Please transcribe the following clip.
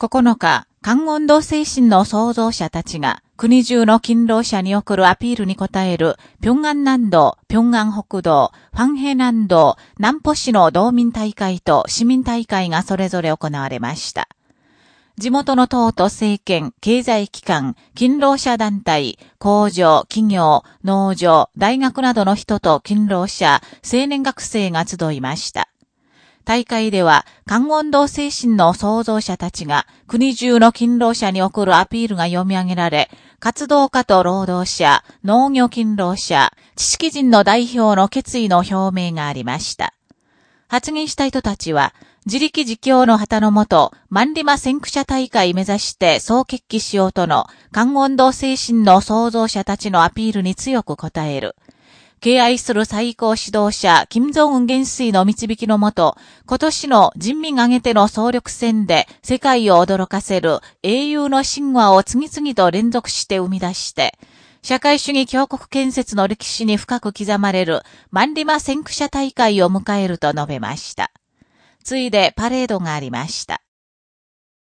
9日、関温度精神の創造者たちが国中の勤労者に送るアピールに応える、平安南道、平安北道、ファンヘ南道、南浦市の道民大会と市民大会がそれぞれ行われました。地元の党と政権、経済機関、勤労者団体、工場、企業、農場、大学などの人と勤労者、青年学生が集いました。大会では、関温道精神の創造者たちが国中の勤労者に送るアピールが読み上げられ、活動家と労働者、農業勤労者、知識人の代表の決意の表明がありました。発言した人たちは、自力自強の旗のもと、万里馬先駆者大会目指して総決起しようとの、関温道精神の創造者たちのアピールに強く応える。敬愛する最高指導者、金正恩元帥の導きのもと、今年の人民挙げての総力戦で世界を驚かせる英雄の神話を次々と連続して生み出して、社会主義強国建設の歴史に深く刻まれる万里馬先駆者大会を迎えると述べました。ついでパレードがありました。